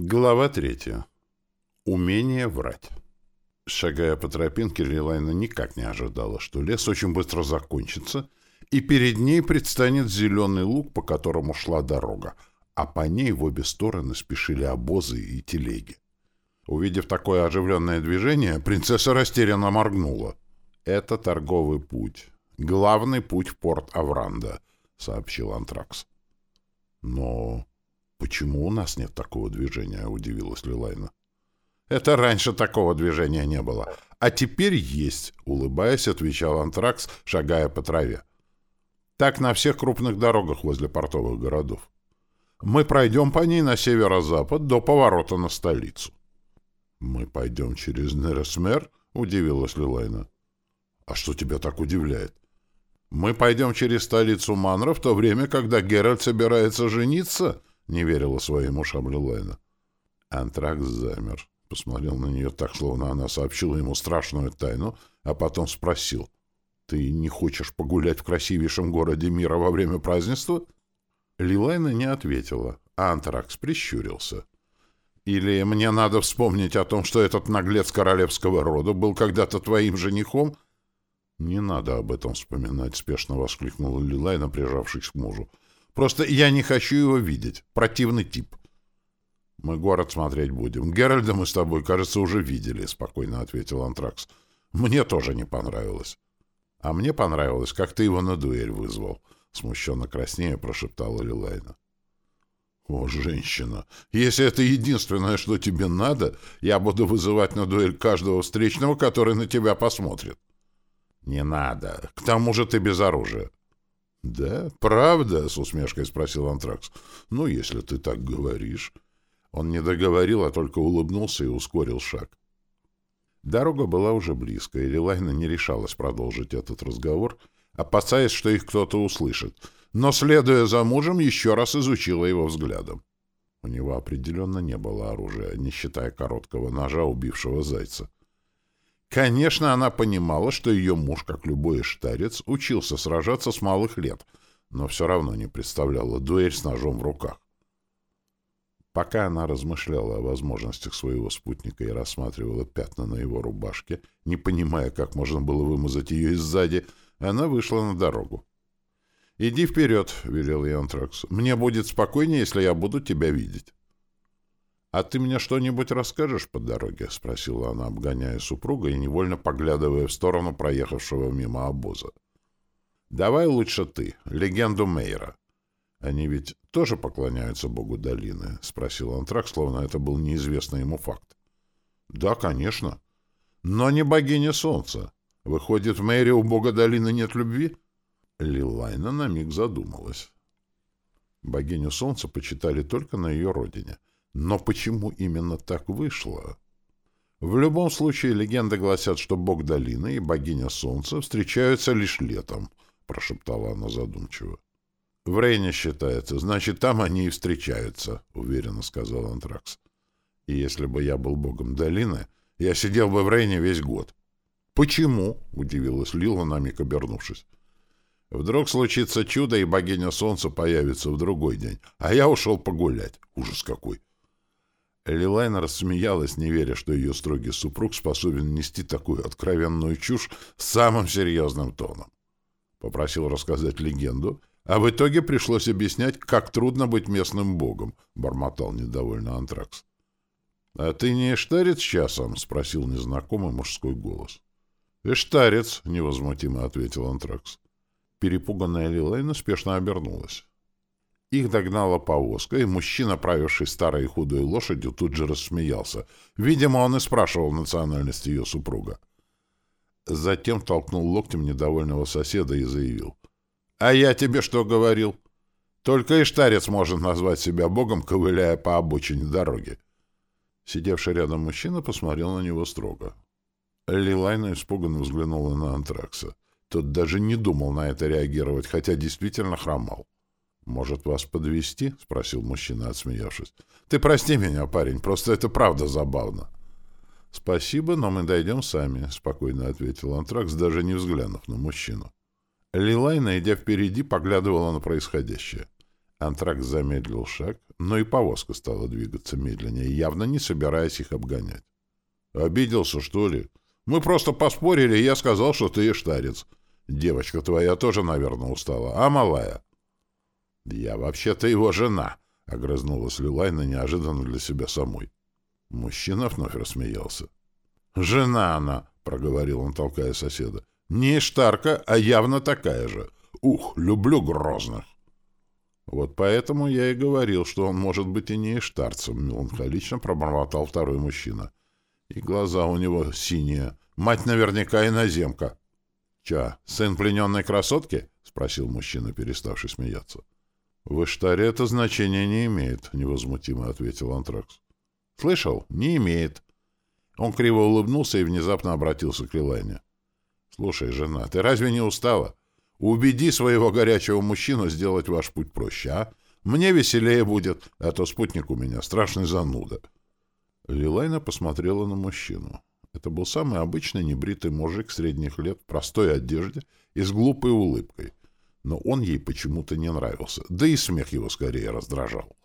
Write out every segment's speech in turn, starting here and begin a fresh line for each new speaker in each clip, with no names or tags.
Глава третья. Умение врать. Шагая по тропинке, Лилайна никак не ожидала, что лес очень быстро закончится, и перед ней предстанет зеленый луг, по которому шла дорога, а по ней в обе стороны спешили обозы и телеги. Увидев такое оживленное движение, принцесса растерянно моргнула. «Это торговый путь. Главный путь в порт Авранда», — сообщил Антракс. «Но «Почему у нас нет такого движения?» — удивилась Лилайна. «Это раньше такого движения не было. А теперь есть», — улыбаясь, отвечал Антракс, шагая по траве. «Так на всех крупных дорогах возле портовых городов. Мы пройдем по ней на северо-запад до поворота на столицу». «Мы пойдем через Нересмер?» — удивилась Лилайна. «А что тебя так удивляет?» «Мы пойдем через столицу Манра в то время, когда Геральт собирается жениться?» — не верила своим ушам Лилайна. Антракс замер, посмотрел на нее так, словно она сообщила ему страшную тайну, а потом спросил. «Ты не хочешь погулять в красивейшем городе мира во время празднества?» Лилайна не ответила, а Антракс прищурился. «Или мне надо вспомнить о том, что этот наглец королевского рода был когда-то твоим женихом?» «Не надо об этом вспоминать», — спешно воскликнула Лилайна, прижавшись к мужу. Просто я не хочу его видеть. Противный тип. Мы город смотреть будем. Геральда мы с тобой, кажется, уже видели, спокойно ответил Антракс. Мне тоже не понравилось. А мне понравилось, как ты его на дуэль вызвал, смущенно краснее прошептала Лилайна. «О, женщина, если это единственное, что тебе надо, я буду вызывать на дуэль каждого встречного, который на тебя посмотрит». «Не надо. К тому же ты без оружия. «Да, правда?» — с усмешкой спросил Антракс. «Ну, если ты так говоришь». Он не договорил, а только улыбнулся и ускорил шаг. Дорога была уже близко, и Лилайна не решалась продолжить этот разговор, опасаясь, что их кто-то услышит, но, следуя за мужем, еще раз изучила его взглядом. У него определенно не было оружия, не считая короткого ножа, убившего зайца. Конечно, она понимала, что ее муж, как любой штарец, учился сражаться с малых лет, но все равно не представляла дуэль с ножом в руках. Пока она размышляла о возможностях своего спутника и рассматривала пятна на его рубашке, не понимая, как можно было вымазать ее и сзади, она вышла на дорогу. «Иди вперед», — велел ей Антракс. «Мне будет спокойнее, если я буду тебя видеть». «А ты мне что-нибудь расскажешь по дороге?» — спросила она, обгоняя супруга и невольно поглядывая в сторону проехавшего мимо обоза. «Давай лучше ты, легенду Мейра. Они ведь тоже поклоняются богу долины?» — спросил Антрак, словно это был неизвестный ему факт. «Да, конечно. Но не богиня солнца. Выходит, в Мейре у бога долины нет любви?» Лилайна на миг задумалась. Богиню солнца почитали только на ее родине — но почему именно так вышло? В любом случае, легенды гласят, что бог долины и богиня солнца встречаются лишь летом, прошептала она задумчиво. В Рейне считается, значит, там они и встречаются, уверенно сказал Антракс. И если бы я был богом долины, я сидел бы в Рейне весь год. Почему? удивилась Лила, на миг обернувшись. Вдруг случится чудо, и богиня солнца появится в другой день, а я ушел погулять. Ужас какой! Лилайна рассмеялась, не веря, что ее строгий супруг способен нести такую откровенную чушь самым серьезным тоном. Попросил рассказать легенду, а в итоге пришлось объяснять, как трудно быть местным богом, — бормотал недовольно Антракс. — А ты не эштарец часом? — спросил незнакомый мужской голос. — Эштарец, — невозмутимо ответил Антракс. Перепуганная Лилайна спешно обернулась. Их догнала повозка, и мужчина, правивший старой худой лошадью, тут же рассмеялся. Видимо, он и спрашивал национальность ее супруга. Затем толкнул локтем недовольного соседа и заявил. «А я тебе что говорил? Только Иштарец может назвать себя богом, ковыляя по обочине дороги». Сидевший рядом мужчина посмотрел на него строго. Лилайна испуганно взглянула на Антракса. Тот даже не думал на это реагировать, хотя действительно хромал. «Может, вас подвести? спросил мужчина, отсмеявшись. «Ты прости меня, парень, просто это правда забавно». «Спасибо, но мы дойдем сами», — спокойно ответил Антракс, даже не взглянув на мужчину. Лилайна, идя впереди, поглядывала на происходящее. Антракс замедлил шаг, но и повозка стала двигаться медленнее, явно не собираясь их обгонять. «Обиделся, что ли? Мы просто поспорили, и я сказал, что ты эштарец. Девочка твоя тоже, наверное, устала, а малая?» «Я вообще-то его жена», — огрызнулась Люлайна неожиданно для себя самой. Мужчина вновь рассмеялся. «Жена она», — проговорил он, толкая соседа. «Не Эштарка, а явно такая же. Ух, люблю грозных». Вот поэтому я и говорил, что он может быть и не эштарцем, меланхолично пробормотал второй мужчина. И глаза у него синие. Мать наверняка иноземка. Ча, сын плененной красотки? Спросил мужчина, переставший смеяться. В Иштаре это значение не имеет, невозмутимо ответил Антракс. Слышал? Не имеет. Он криво улыбнулся и внезапно обратился к Лилайне. Слушай, жена, ты разве не устала? Убеди своего горячего мужчину сделать ваш путь проще, а? Мне веселее будет, а то спутник у меня страшный зануда. Лилайна посмотрела на мужчину. Это был самый обычный небритый мужик средних лет в простой одежде и с глупой улыбкой. Но он ей почему-то не нравился, да и смех его скорее раздражал.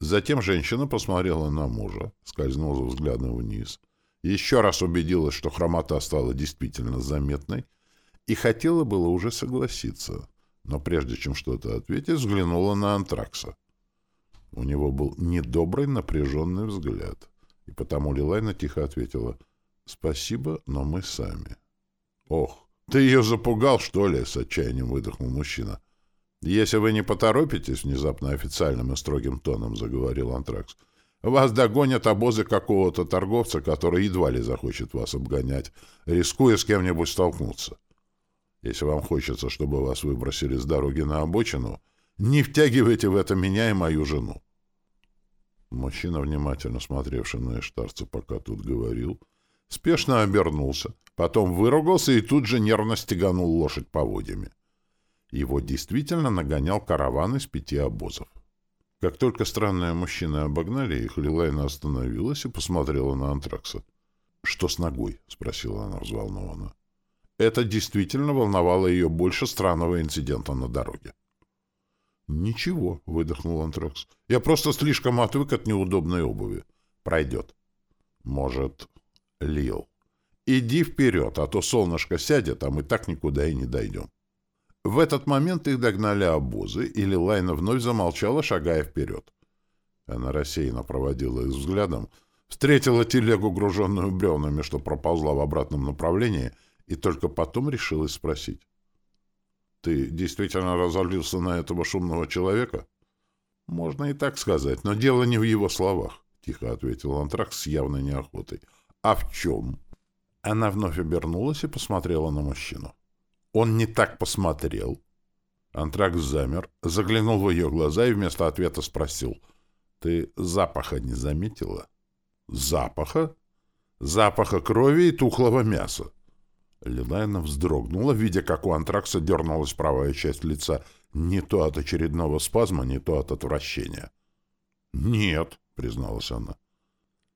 Затем женщина посмотрела на мужа, скользнула взглядом вниз, еще раз убедилась, что хромота стала действительно заметной, и хотела было уже согласиться, но прежде чем что-то ответить, взглянула на Антракса. У него был недобрый напряженный взгляд, и потому Лилайна тихо ответила «Спасибо, но мы сами». «Ох, ты ее запугал, что ли?» — с отчаянием выдохнул мужчина. «Если вы не поторопитесь», — внезапно официальным и строгим тоном заговорил Антракс, «вас догонят обозы какого-то торговца, который едва ли захочет вас обгонять, рискуя с кем-нибудь столкнуться. Если вам хочется, чтобы вас выбросили с дороги на обочину, не втягивайте в это меня и мою жену. Мужчина, внимательно смотревший на Эштарца, пока тут говорил, спешно обернулся, потом выругался и тут же нервно стеганул лошадь поводьями. Его действительно нагонял караван из пяти обозов. Как только странные мужчины обогнали их, Лилайна остановилась и посмотрела на Антракса. «Что с ногой?» — спросила она взволнованно. Это действительно волновало ее больше странного инцидента на дороге. «Ничего», — выдохнул Антракс. «Я просто слишком отвык от неудобной обуви. Пройдет». «Может, Лил. Иди вперед, а то солнышко сядет, а мы так никуда и не дойдем». В этот момент их догнали обозы, и Лилайна вновь замолчала, шагая вперед. Она рассеянно проводила их взглядом, встретила телегу, груженную бревнами, что проползла в обратном направлении, и только потом решилась спросить. «Ты действительно разозлился на этого шумного человека?» «Можно и так сказать, но дело не в его словах», — тихо ответил Антракс с явной неохотой. «А в чем?» Она вновь обернулась и посмотрела на мужчину. Он не так посмотрел. Антракс замер, заглянул в ее глаза и вместо ответа спросил. «Ты запаха не заметила?» «Запаха?» «Запаха крови и тухлого мяса. Лилайна вздрогнула, видя, как у антракса дернулась правая часть лица, не то от очередного спазма, не то от отвращения. «Нет», — призналась она.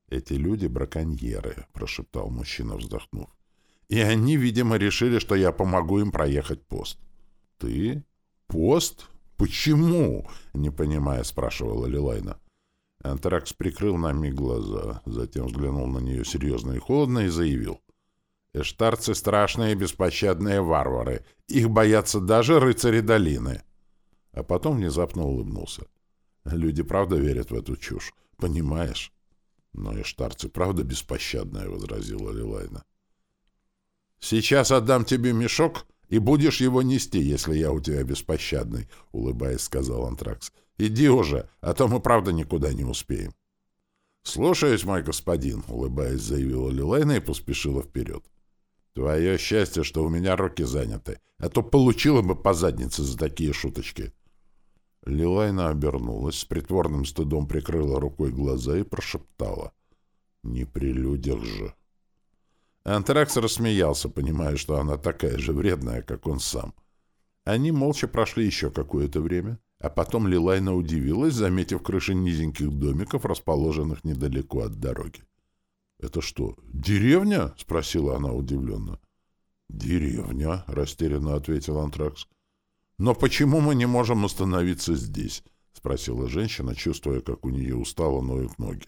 «Эти люди — браконьеры», — прошептал мужчина, вздохнув. «И они, видимо, решили, что я помогу им проехать пост». «Ты? Пост? Почему?» — не понимая, спрашивала Лилайна. Антракс прикрыл на миг глаза, затем взглянул на нее серьезно и холодно и заявил. Эштарцы — страшные беспощадные варвары. Их боятся даже рыцари долины. А потом внезапно улыбнулся. Люди правда верят в эту чушь, понимаешь? Но эштарцы правда беспощадные, — возразила Лилайна. Сейчас отдам тебе мешок, и будешь его нести, если я у тебя беспощадный, — улыбаясь, сказал Антракс. Иди уже, а то мы правда никуда не успеем. «Слушаюсь, мой господин», — улыбаясь, заявила Лилайна и поспешила вперед. Твое счастье, что у меня руки заняты, а то получила бы по заднице за такие шуточки. Лилайна обернулась, с притворным стыдом прикрыла рукой глаза и прошептала. «Не при людях же». Антракс рассмеялся, понимая, что она такая же вредная, как он сам. Они молча прошли еще какое-то время, а потом Лилайна удивилась, заметив крыши низеньких домиков, расположенных недалеко от дороги. «Это что, деревня?» — спросила она удивленно. «Деревня», — растерянно ответил Антракс. «Но почему мы не можем остановиться здесь? спросила женщина, чувствуя, как у нее устало ноют ноги.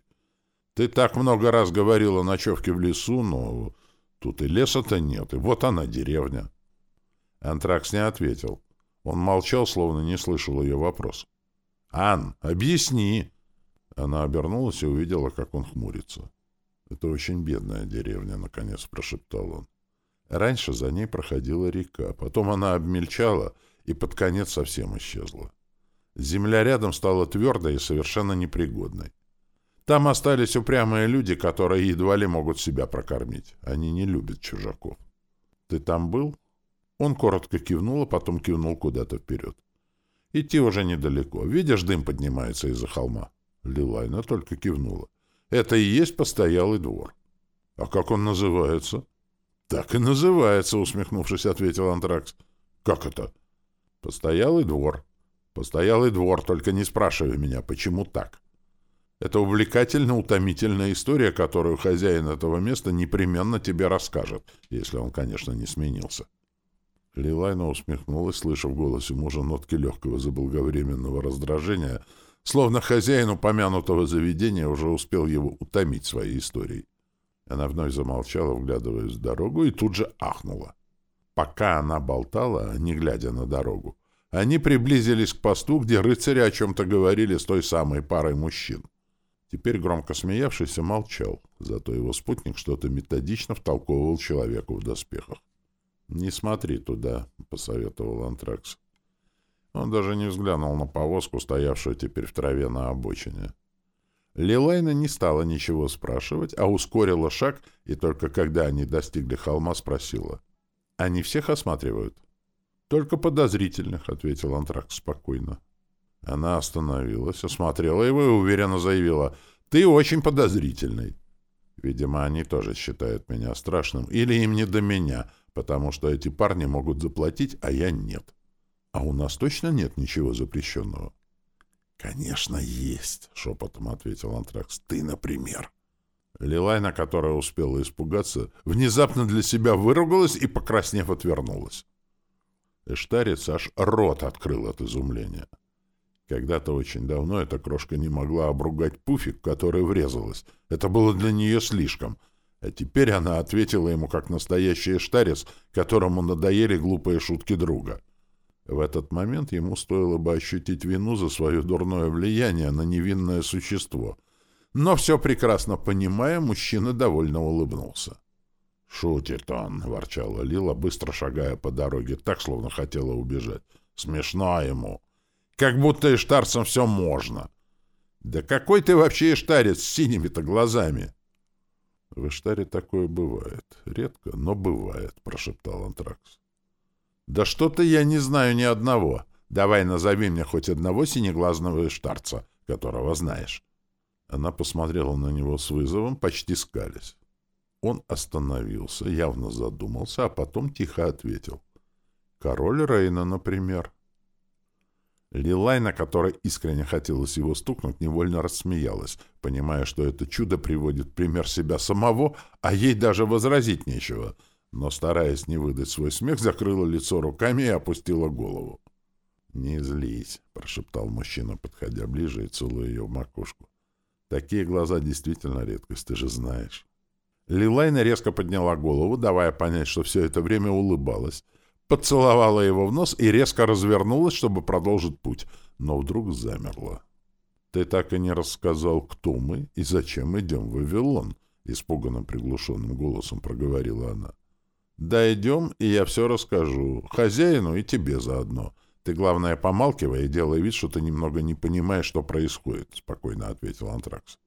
Ты так много раз говорила о ночевке в лесу, но тут и леса-то нет, и вот она, деревня. Антракс не ответил. Он молчал, словно не слышал ее вопрос. «Ан, объясни!» Она обернулась и увидела, как он хмурится. «Это очень бедная деревня», — наконец прошептал он. Раньше за ней проходила река, потом она обмельчала и под конец совсем исчезла. Земля рядом стала твердой и совершенно непригодной. Там остались упрямые люди, которые едва ли могут себя прокормить. Они не любят чужаков. «Ты там был?» Он коротко кивнул, а потом кивнул куда-то вперед. «Идти уже недалеко. Видишь, дым поднимается из-за холма?» Лилайна только кивнула. «Это и есть постоялый двор». «А как он называется?» «Так и называется», — усмехнувшись, ответил Антракс. «Как это?» «Постоялый двор. Постоялый двор, только не спрашивай меня, почему так?» Это увлекательно утомительная история, которую хозяин этого места непременно тебе расскажет, если он, конечно, не сменился. Лилайна усмехнулась, слыша в голосе мужа нотки легкого заблаговременного раздражения, словно хозяин упомянутого заведения уже успел его утомить своей историей. Она вновь замолчала, вглядываясь в дорогу, и тут же ахнула. Пока она болтала, не глядя на дорогу, они приблизились к посту, где рыцари о чем-то говорили с той самой парой мужчин. Теперь громко смеявшийся молчал, зато его спутник что-то методично втолковывал человеку в доспехах. «Не смотри туда», — посоветовал Антракс. Он даже не взглянул на повозку, стоявшую теперь в траве на обочине. Лилайна не стала ничего спрашивать, а ускорила шаг, и только когда они достигли холма, спросила. «Они всех осматривают?» «Только подозрительных», — ответил Антракс спокойно. Она остановилась, осмотрела его и уверенно заявила, «Ты очень подозрительный». Видимо, они тоже считают меня страшным, или им не до меня, потому что эти парни могут заплатить, а я нет. А у нас точно нет ничего запрещенного? «Конечно, есть», — шепотом ответил Антракс. «Ты, например». Лилайна, которая успела испугаться, внезапно для себя выругалась и, покраснев, отвернулась. Эштарец аж рот открыл от изумления. Когда-то очень давно эта крошка не могла обругать пуфик, который врезалась. Это было для нее слишком. А теперь она ответила ему как настоящий штарец, которому надоели глупые шутки друга. В этот момент ему стоило бы ощутить вину за свое дурное влияние на невинное существо. Но все прекрасно понимая, мужчина довольно улыбнулся. «Шутит он», — ворчала Лила, быстро шагая по дороге, так, словно хотела убежать. «Смешно ему». Как будто иштарцам все можно. Да какой ты вообще иштарец с синими-то глазами? В Иштаре такое бывает. Редко, но бывает, прошептал Антракс. Да что-то я не знаю ни одного. Давай назови мне хоть одного синеглазного иштарца, которого знаешь. Она посмотрела на него с вызовом, почти скались. Он остановился, явно задумался, а потом тихо ответил. «Король Рейна, например». Лилайна, которая искренне хотелось его стукнуть, невольно рассмеялась, понимая, что это чудо приводит пример себя самого, а ей даже возразить нечего. Но, стараясь не выдать свой смех, закрыла лицо руками и опустила голову. «Не злись», — прошептал мужчина, подходя ближе и целуя ее в макушку. «Такие глаза действительно редкость, ты же знаешь». Лилайна резко подняла голову, давая понять, что все это время улыбалась, поцеловала его в нос и резко развернулась, чтобы продолжить путь, но вдруг замерла. «Ты так и не рассказал, кто мы и зачем идем в Вавилон», — испуганно приглушенным голосом проговорила она. «Да идем, и я все расскажу. Хозяину и тебе заодно. Ты, главное, помалкивай и делай вид, что ты немного не понимаешь, что происходит», — спокойно ответил Антракс.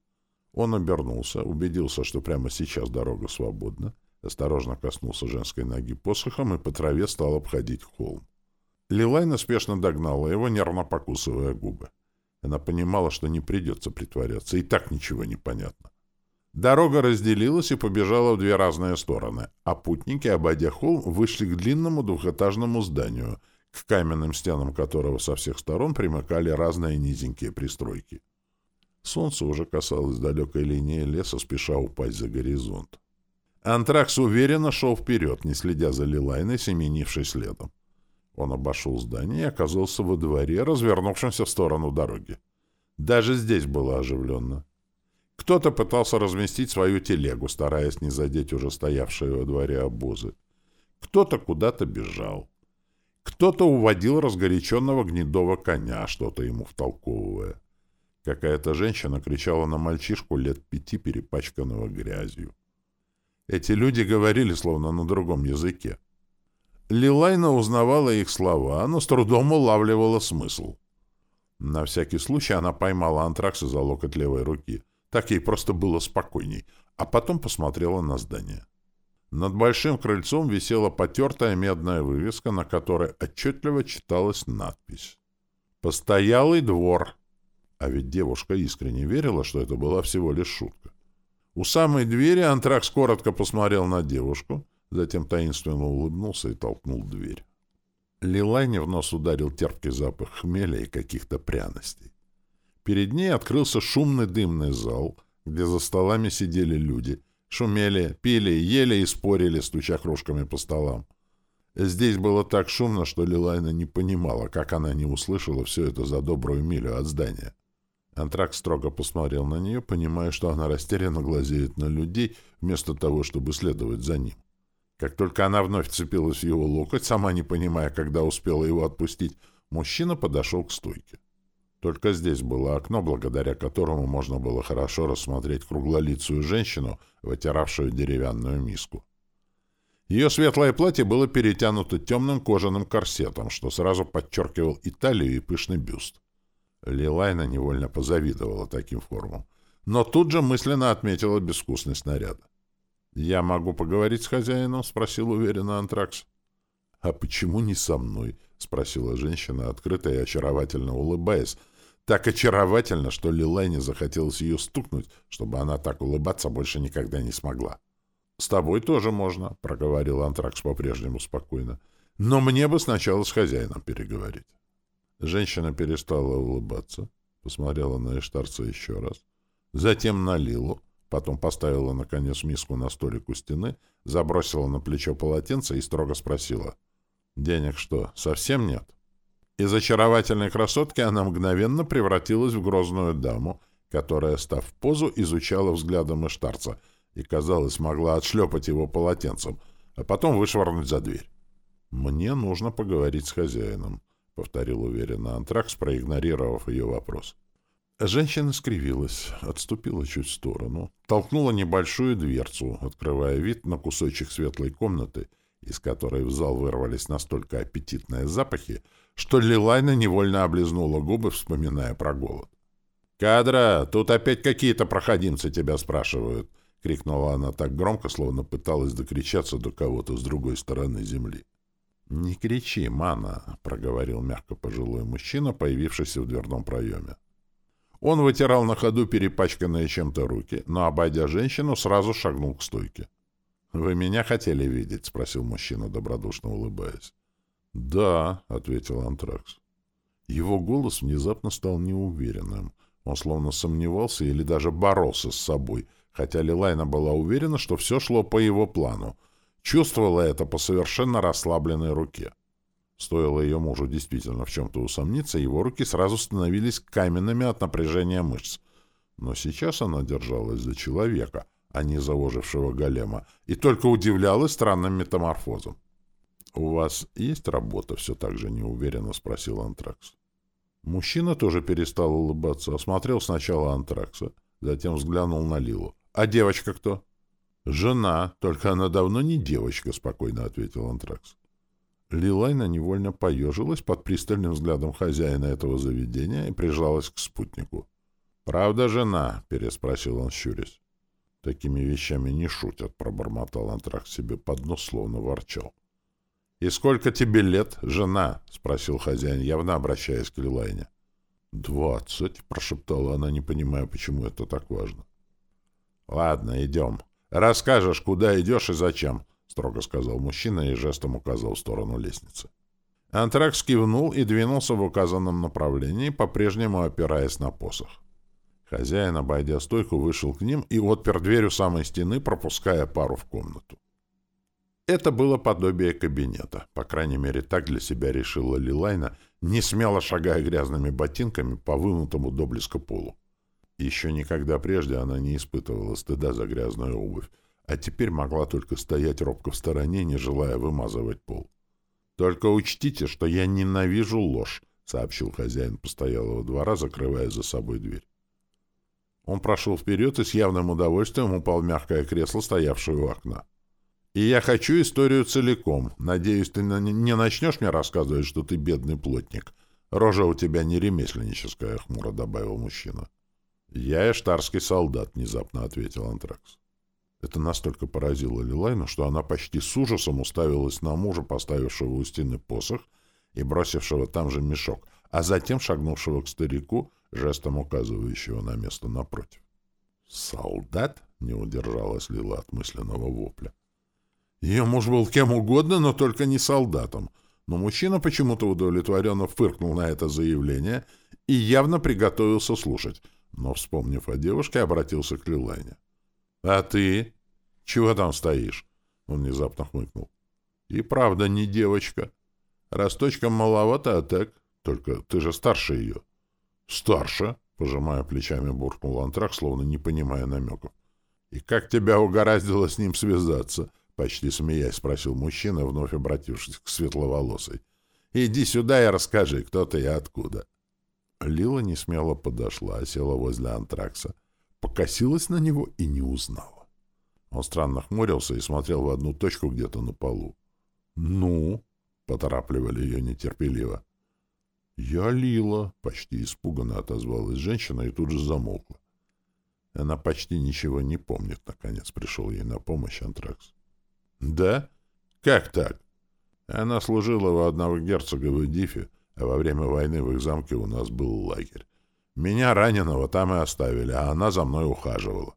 Он обернулся, убедился, что прямо сейчас дорога свободна, осторожно коснулся женской ноги посохом и по траве стал обходить холм. Лилайна спешно догнала его, нервно покусывая губы. Она понимала, что не придется притворяться, и так ничего не понятно. Дорога разделилась и побежала в две разные стороны, а путники, обойдя холм, вышли к длинному двухэтажному зданию, к каменным стенам которого со всех сторон примыкали разные низенькие пристройки. Солнце уже касалось далекой линии леса, спеша упасть за горизонт. Антракс уверенно шел вперед, не следя за Лилайной, семенившей следом. Он обошел здание и оказался во дворе, развернувшемся в сторону дороги. Даже здесь было оживленно. Кто-то пытался разместить свою телегу, стараясь не задеть уже стоявшие во дворе обозы. Кто-то куда-то бежал. Кто-то уводил разгоряченного гнедого коня, что-то ему втолковывая. Какая-то женщина кричала на мальчишку лет пяти, перепачканного грязью. Эти люди говорили словно на другом языке. Лилайна узнавала их слова, но с трудом улавливала смысл. На всякий случай она поймала антракса за локоть левой руки. Так ей просто было спокойней. А потом посмотрела на здание. Над большим крыльцом висела потертая медная вывеска, на которой отчетливо читалась надпись. «Постоялый двор». А ведь девушка искренне верила, что это была всего лишь шутка. У самой двери антракс коротко посмотрел на девушку, затем таинственно улыбнулся и толкнул дверь. Лилайне в нос ударил терпкий запах хмеля и каких-то пряностей. Перед ней открылся шумный дымный зал, где за столами сидели люди. Шумели, пили, ели и спорили, стуча кружками по столам. Здесь было так шумно, что Лилайна не понимала, как она не услышала все это за добрую милю от здания. Антрак строго посмотрел на нее, понимая, что она растерянно глазеет на людей, вместо того, чтобы следовать за ним. Как только она вновь вцепилась в его локоть, сама не понимая, когда успела его отпустить, мужчина подошел к стойке. Только здесь было окно, благодаря которому можно было хорошо рассмотреть круглолицую женщину, вытиравшую деревянную миску. Ее светлое платье было перетянуто темным кожаным корсетом, что сразу подчеркивал и талию, и пышный бюст. Лилайна невольно позавидовала таким формам, но тут же мысленно отметила безвкусность наряда. «Я могу поговорить с хозяином?» — спросил уверенно Антракс. «А почему не со мной?» — спросила женщина, открыто и очаровательно улыбаясь. Так очаровательно, что Лилайне захотелось ее стукнуть, чтобы она так улыбаться больше никогда не смогла. «С тобой тоже можно», — проговорил Антракс по-прежнему спокойно. «Но мне бы сначала с хозяином переговорить». Женщина перестала улыбаться, посмотрела на Эштарца еще раз, затем на Лилу, Потом поставила, наконец, миску на столик у стены, забросила на плечо полотенце и строго спросила. «Денег что, совсем нет?» Из очаровательной красотки она мгновенно превратилась в грозную даму, которая, став в позу, изучала взглядом Иштарца и, казалось, могла отшлепать его полотенцем, а потом вышвырнуть за дверь. «Мне нужно поговорить с хозяином», — повторил уверенно Антракс, проигнорировав ее вопрос. Женщина скривилась, отступила чуть в сторону, толкнула небольшую дверцу, открывая вид на кусочек светлой комнаты, из которой в зал вырвались настолько аппетитные запахи, что Лилайна невольно облизнула губы, вспоминая про голод. «Кадра, тут опять какие-то проходимцы тебя спрашивают!» — крикнула она так громко, словно пыталась докричаться до кого-то с другой стороны земли. «Не кричи, мана!» — проговорил мягко пожилой мужчина, появившийся в дверном проеме. Он вытирал на ходу перепачканные чем-то руки, но, обойдя женщину, сразу шагнул к стойке. «Вы меня хотели видеть?» — спросил мужчина, добродушно улыбаясь. «Да», — ответил Антракс. Его голос внезапно стал неуверенным. Он словно сомневался или даже боролся с собой, хотя Лилайна была уверена, что все шло по его плану. Чувствовала это по совершенно расслабленной руке. Стоило ее мужу действительно в чем-то усомниться, его руки сразу становились каменными от напряжения мышц. Но сейчас она держалась за человека, а не за ожившего голема, и только удивлялась странным метаморфозом. «У вас есть работа?» — все так же неуверенно спросил Антракс. Мужчина тоже перестал улыбаться, осмотрел сначала Антракса, затем взглянул на Лилу. «А девочка кто?» «Жена, только она давно не девочка», — спокойно ответил Антракс. Лилайна невольно поежилась под пристальным взглядом хозяина этого заведения и прижалась к спутнику. «Правда, жена?» — переспросил он, щурясь. «Такими вещами не шутят», — пробормотал Антрах себе под нос, словно ворчал. «И сколько тебе лет, жена?» — спросил хозяин, явно обращаясь к Лилайне. «Двадцать», — прошептала она, не понимая, почему это так важно. «Ладно, идем. Расскажешь, куда идешь и зачем», — строго сказал мужчина и жестом указал в сторону лестницы. Антракс кивнул и двинулся в указанном направлении, по-прежнему опираясь на посох. Хозяин, обойдя стойку, вышел к ним и отпер дверь у самой стены, пропуская пару в комнату. Это было подобие кабинета. По крайней мере, так для себя решила Лилайна, не смело шагая грязными ботинками по вымытому до блеска полу. Еще никогда прежде она не испытывала стыда за грязную обувь, а теперь могла только стоять робко в стороне, не желая вымазывать пол. «Только учтите, что я ненавижу ложь», — сообщил хозяин постоялого двора, закрывая за собой дверь. Он прошел вперед и с явным удовольствием упал в мягкое кресло, стоявшее у окна. «И я хочу историю целиком. Надеюсь, ты не начнешь мне рассказывать, что ты бедный плотник. Рожа у тебя не ремесленническая», — хмуро добавил мужчина. «Я эштарский солдат», — внезапно ответил Антракс. Это настолько поразило Лилайну, что она почти с ужасом уставилась на мужа, поставившего у стены посох и бросившего там же мешок, а затем шагнувшего к старику, жестом указывающего на место напротив. «Солдат?» — не удержалась Лила от мысленного вопля. Ее муж был кем угодно, но только не солдатом. Но мужчина почему-то удовлетворенно фыркнул на это заявление и явно приготовился слушать, но, вспомнив о девушке, обратился к Лилайне. «А ты? Чего там стоишь?» Он внезапно хмыкнул. «И правда не девочка. Росточком маловато, а так? Только ты же старше ее». «Старше?» — пожимая плечами, буркнул Антрак, словно не понимая намеков. «И как тебя угораздило с ним связаться?» — почти смеясь спросил мужчина, вновь обратившись к светловолосой. «Иди сюда и расскажи, кто ты и откуда». Лила несмело подошла, села возле антракса, покосилась на него и не узнала. Он странно хмурился и смотрел в одну точку где-то на полу. «Ну?» — поторапливали ее нетерпеливо. «Я Лила», — почти испуганно отозвалась женщина и тут же замолкла. Она почти ничего не помнит, наконец пришел ей на помощь Антракс. «Да? Как так?» Она служила у одного герцога в Эдифе, а во время войны в их замке у нас был лагерь. Меня, раненого, там и оставили, а она за мной ухаживала.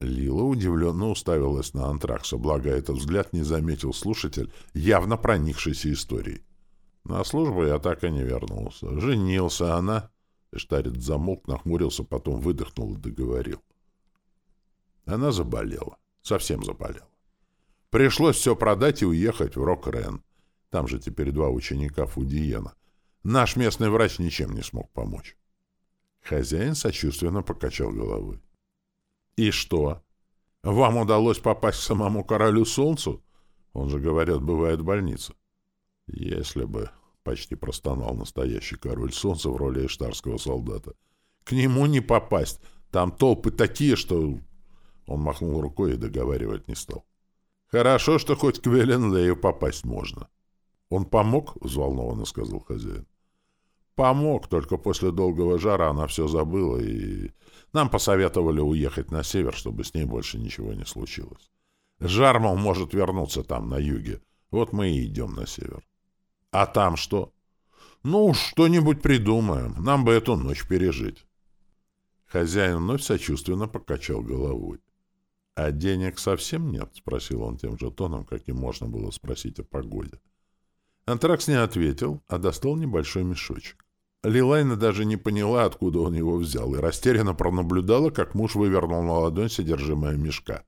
Лила удивленно уставилась на антракса, благо этот взгляд не заметил слушатель, явно проникшийся историей. На службу я так и не вернулся. Женился она... Штарец замолк, нахмурился, потом выдохнул и договорил. Она заболела. Совсем заболела. Пришлось все продать и уехать в Рок-Рен. Там же теперь два ученика Фудиена. Наш местный врач ничем не смог помочь. Хозяин сочувственно покачал головой. «И что? Вам удалось попасть к самому королю Солнцу? Он же, говорят, бывает в больнице». «Если бы...» — почти простонал настоящий король Солнца в роли эштарского солдата. «К нему не попасть. Там толпы такие, что...» Он махнул рукой и договаривать не стал. Хорошо, что хоть к Веленлею попасть можно. Он помог, взволнованно сказал хозяин. Помог, только после долгого жара она все забыла, и нам посоветовали уехать на север, чтобы с ней больше ничего не случилось. Жар, мол, может вернуться там, на юге. Вот мы и идем на север. А там что? Ну, что-нибудь придумаем. Нам бы эту ночь пережить. Хозяин вновь сочувственно покачал головой. «А денег совсем нет?» — спросил он тем же тоном, каким можно было спросить о погоде. Антракс не ответил, а достал небольшой мешочек. Лилайна даже не поняла, откуда он его взял, и растерянно пронаблюдала, как муж вывернул на ладонь содержимое мешка.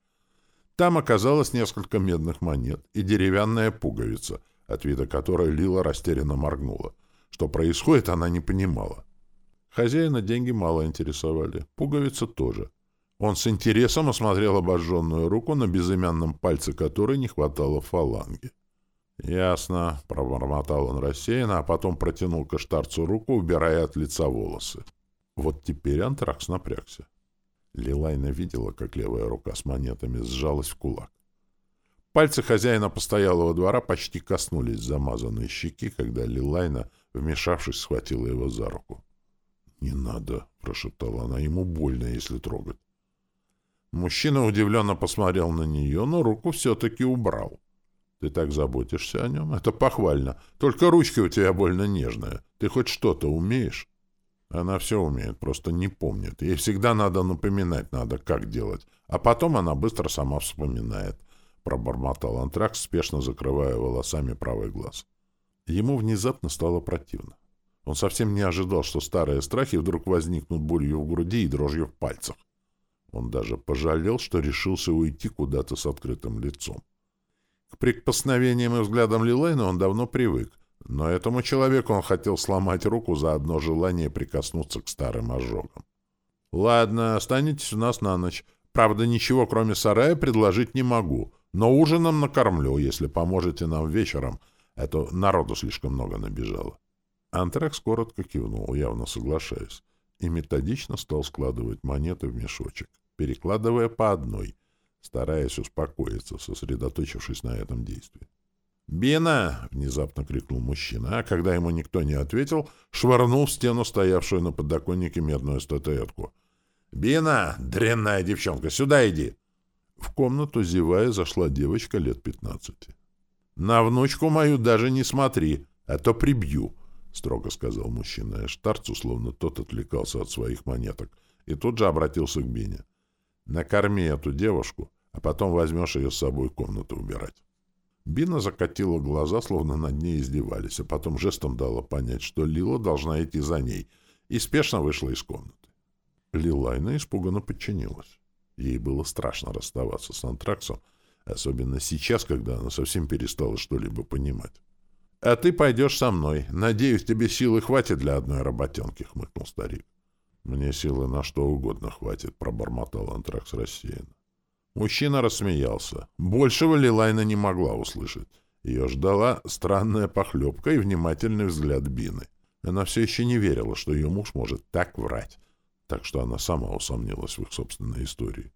Там оказалось несколько медных монет и деревянная пуговица, от вида которой Лила растерянно моргнула. Что происходит, она не понимала. Хозяина деньги мало интересовали, пуговица тоже — он с интересом осмотрел обожженную руку, на безымянном пальце которой не хватало фаланги. «Ясно», — пробормотал он рассеянно, а потом протянул к штарцу руку, убирая от лица волосы. Вот теперь антракс напрягся. Лилайна видела, как левая рука с монетами сжалась в кулак. Пальцы хозяина постоялого двора почти коснулись замазанной щеки, когда Лилайна, вмешавшись, схватила его за руку. «Не надо», — прошептала она, — «ему больно, если трогать». Мужчина удивленно посмотрел на нее, но руку все-таки убрал. «Ты так заботишься о нем? Это похвально. Только ручки у тебя больно нежные. Ты хоть что-то умеешь?» Она все умеет, просто не помнит. Ей всегда надо напоминать, надо, как делать. А потом она быстро сама вспоминает. Пробормотал антракс, спешно закрывая волосами правый глаз. Ему внезапно стало противно. Он совсем не ожидал, что старые страхи вдруг возникнут болью в груди и дрожью в пальцах. Он даже пожалел, что решился уйти куда-то с открытым лицом. К прикосновениям и взглядам Лилейна он давно привык, но этому человеку он хотел сломать руку за одно желание прикоснуться к старым ожогам. «Ладно, останетесь у нас на ночь. Правда, ничего кроме сарая предложить не могу, но ужином накормлю, если поможете нам вечером, а то народу слишком много набежало». Антракс коротко кивнул, явно соглашаясь, и методично стал складывать монеты в мешочек, перекладывая по одной, стараясь успокоиться, сосредоточившись на этом действии. «Бена!» — внезапно крикнул мужчина, а когда ему никто не ответил, швырнул в стену стоявшую на подоконнике медную статуэтку. «Бена! Дрянная девчонка! Сюда иди!» В комнату, зевая, зашла девочка лет пятнадцати. «На внучку мою даже не смотри, а то прибью!» — строго сказал мужчина Эштарцу, словно тот отвлекался от своих монеток, и тут же обратился к Бене. «Накорми эту девушку, а потом возьмешь ее с собой в комнату убирать». Бина закатила глаза, словно над ней издевались, а потом жестом дала понять, что Лила должна идти за ней, и спешно вышла из комнаты. Лилайна испуганно подчинилась. Ей было страшно расставаться с Антраксом, особенно сейчас, когда она совсем перестала что-либо понимать. — А ты пойдешь со мной. Надеюсь, тебе силы хватит для одной работенки, — хмыкнул старик. — Мне силы на что угодно хватит, — пробормотал Антракс рассеянно. Мужчина рассмеялся. Большего Лилайна не могла услышать. Ее ждала странная похлебка и внимательный взгляд Бины. Она все еще не верила, что ее муж может так врать, так что она сама усомнилась в их собственной истории.